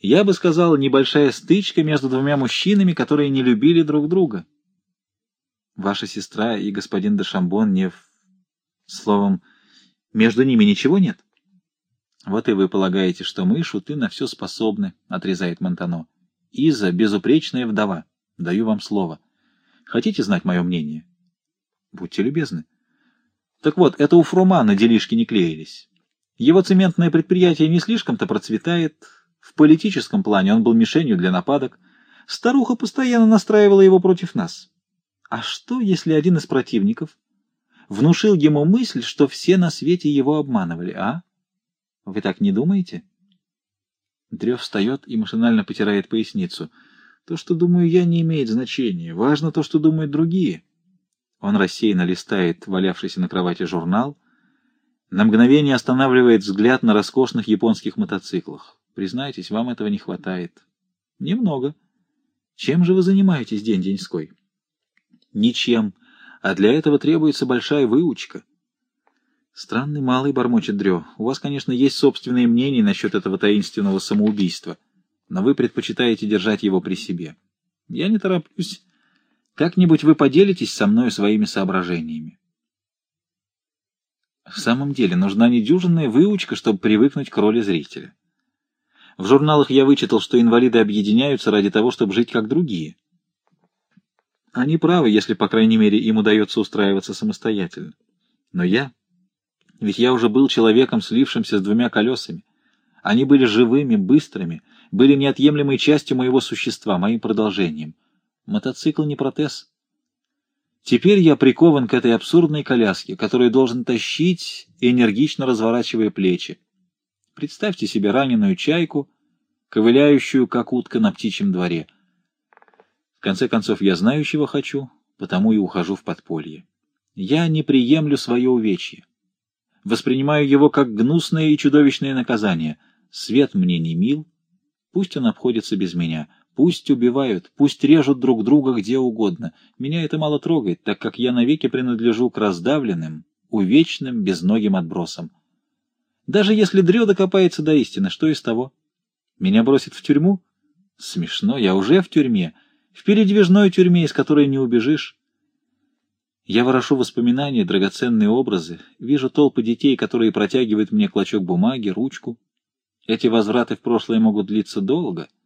Я бы сказал, небольшая стычка между двумя мужчинами, которые не любили друг друга. Ваша сестра и господин де Шамбон не... В... Словом, между ними ничего нет? Вот и вы полагаете, что мы, шуты, на все способны, — отрезает Монтано. Иза — безупречная вдова. Даю вам слово. Хотите знать мое мнение? Будьте любезны. Так вот, это у Фрумана делишки не клеились. Его цементное предприятие не слишком-то процветает. Политическом плане он был мишенью для нападок. Старуха постоянно настраивала его против нас. А что, если один из противников внушил ему мысль, что все на свете его обманывали, а? Вы так не думаете? Древ встает и машинально потирает поясницу. То, что думаю я, не имеет значения. Важно то, что думают другие. Он рассеянно листает валявшийся на кровати журнал, на мгновение останавливает взгляд на роскошных японских мотоциклах. Признайтесь, вам этого не хватает. Немного. Чем же вы занимаетесь день-деньской? Ничем. А для этого требуется большая выучка. Странный малый бормочет Дрё. У вас, конечно, есть собственные мнения насчет этого таинственного самоубийства, но вы предпочитаете держать его при себе. Я не тороплюсь. Как-нибудь вы поделитесь со мной своими соображениями. В самом деле, нужна недюжинная выучка, чтобы привыкнуть к роли зрителя. В журналах я вычитал, что инвалиды объединяются ради того, чтобы жить как другие. Они правы, если, по крайней мере, им удается устраиваться самостоятельно. Но я... Ведь я уже был человеком, слившимся с двумя колесами. Они были живыми, быстрыми, были неотъемлемой частью моего существа, моим продолжением — Мотоцикл не протез. Теперь я прикован к этой абсурдной коляске, которую должен тащить, энергично разворачивая плечи. Представьте себе раненую чайку, ковыляющую, как утка на птичьем дворе. В конце концов, я знаю, чего хочу, потому и ухожу в подполье. Я не приемлю свое увечье. Воспринимаю его как гнусное и чудовищное наказание. Свет мне не мил, пусть он обходится без меня — Пусть убивают, пусть режут друг друга где угодно. Меня это мало трогает, так как я навеки принадлежу к раздавленным, увечным, безногим отбросам. Даже если Дрё докопается до истины, что из того? Меня бросят в тюрьму? Смешно, я уже в тюрьме. В передвижной тюрьме, из которой не убежишь. Я ворошу воспоминания, драгоценные образы, вижу толпы детей, которые протягивают мне клочок бумаги, ручку. Эти возвраты в прошлое могут длиться долго —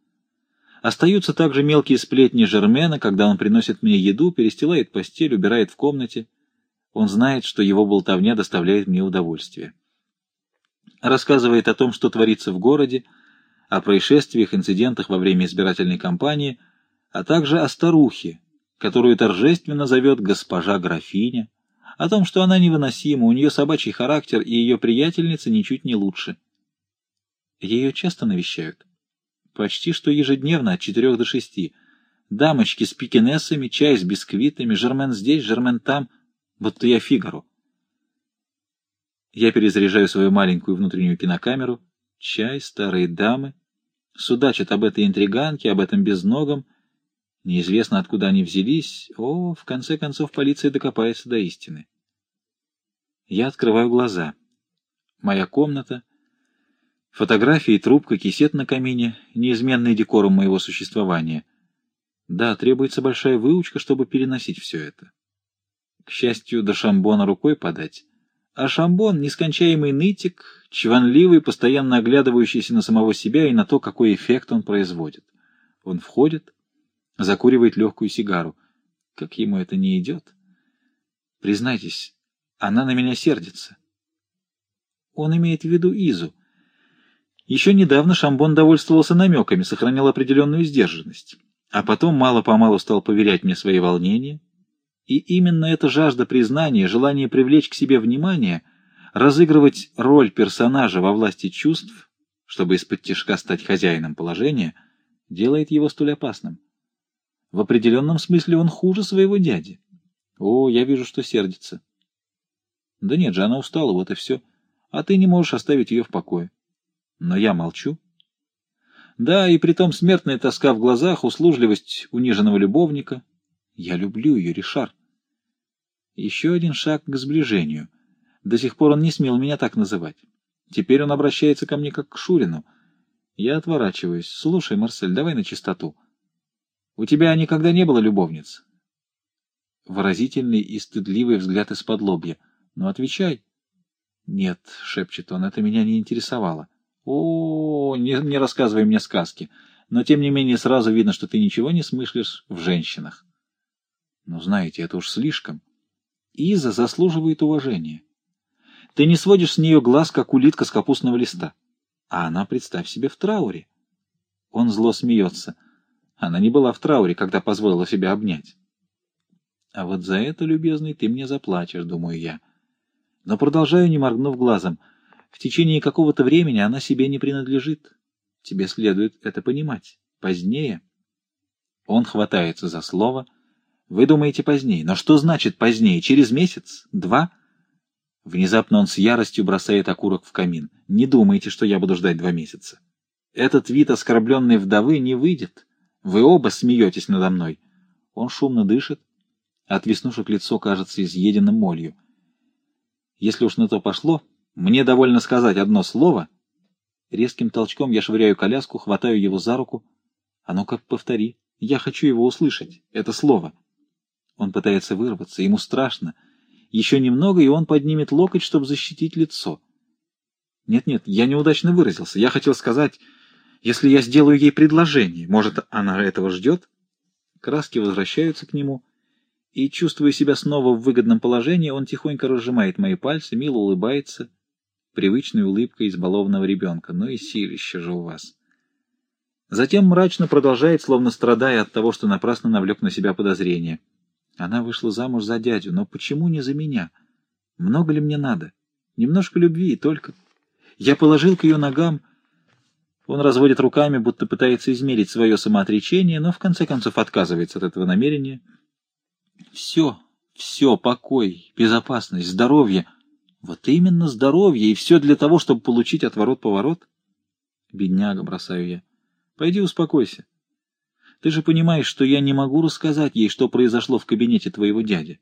Остаются также мелкие сплетни Жермена, когда он приносит мне еду, перестилает постель, убирает в комнате. Он знает, что его болтовня доставляет мне удовольствие. Рассказывает о том, что творится в городе, о происшествиях, инцидентах во время избирательной кампании, а также о старухе, которую торжественно зовет госпожа графиня, о том, что она невыносима, у нее собачий характер, и ее приятельница ничуть не лучше. Ее часто навещают. Почти что ежедневно от четырех до шести. Дамочки с пикинесами, чай с бисквитами, Жермен здесь, Жермен там, будто я Фигаро. Я перезаряжаю свою маленькую внутреннюю кинокамеру. Чай, старые дамы. Судачат об этой интриганке, об этом безногом. Неизвестно, откуда они взялись. О, в конце концов, полиция докопается до истины. Я открываю глаза. Моя комната — Фотографии, трубка, кисет на камине — неизменный декорум моего существования. Да, требуется большая выучка, чтобы переносить все это. К счастью, до Шамбона рукой подать. А Шамбон — нескончаемый нытик, чванливый, постоянно оглядывающийся на самого себя и на то, какой эффект он производит. Он входит, закуривает легкую сигару. Как ему это не идет? Признайтесь, она на меня сердится. Он имеет в виду Изу — еще недавно Шамбон довольствовался намеками, сохранял определенную сдержанность, а потом мало-помалу стал поверять мне свои волнения. И именно эта жажда признания, желание привлечь к себе внимание, разыгрывать роль персонажа во власти чувств, чтобы из-под тяжка стать хозяином положения, делает его столь опасным. В определенном смысле он хуже своего дяди. О, я вижу, что сердится. Да нет же, она устала, вот и все. А ты не можешь оставить ее в покое. Но я молчу. Да, и притом смертная тоска в глазах, услужливость униженного любовника. Я люблю ее, Ришар. Еще один шаг к сближению. До сих пор он не смел меня так называть. Теперь он обращается ко мне как к Шурину. Я отворачиваюсь. Слушай, Марсель, давай на чистоту. У тебя никогда не было любовниц? Выразительный и стыдливый взгляд из-под лобья. Ну, отвечай. Нет, шепчет он, это меня не интересовало. О, не, не рассказывай мне сказки. Но, тем не менее, сразу видно, что ты ничего не смыслишь в женщинах. Ну, знаете, это уж слишком. Иза заслуживает уважения. Ты не сводишь с нее глаз, как улитка с капустного листа. А она, представь себе, в трауре. Он зло смеется. Она не была в трауре, когда позволила себя обнять. А вот за это, любезный, ты мне заплатишь, думаю я. Но продолжаю, не моргнув глазом. В течение какого-то времени она себе не принадлежит. Тебе следует это понимать. Позднее. Он хватается за слово. Вы думаете позднее. Но что значит позднее? Через месяц? Два? Внезапно он с яростью бросает окурок в камин. Не думайте, что я буду ждать два месяца. Этот вид оскорбленной вдовы не выйдет. Вы оба смеетесь надо мной. Он шумно дышит. От веснушек лицо кажется изъеденным молью. Если уж на то пошло, мне довольно сказать одно слово. Резким толчком я швыряю коляску, хватаю его за руку. А ну-ка, повтори. Я хочу его услышать. Это слово. Он пытается вырваться. Ему страшно. Еще немного, и он поднимет локоть, чтобы защитить лицо. Нет-нет, я неудачно выразился. Я хотел сказать, если я сделаю ей предложение, может, она этого ждет? Краски возвращаются к нему, и, чувствуя себя снова в выгодном положении, он тихонько разжимает мои пальцы, мило улыбается, привычной улыбкой избалованного ребенка. Ну и силище же у вас. Затем мрачно продолжает, словно страдая от того, что напрасно навлек на себя подозрение. Она вышла замуж за дядю, но почему не за меня? Много ли мне надо? Немножко любви и только. Я положил к ее ногам... Он разводит руками, будто пытается измерить свое самоотречение, но в конце концов отказывается от этого намерения. Все, все, покой, безопасность, здоровье. Вот именно здоровье, и все для того, чтобы получить отворот-поворот. Бедняга, бросаю я. Пойди успокойся. Ты же понимаешь, что я не могу рассказать ей, что произошло в кабинете твоего дяди.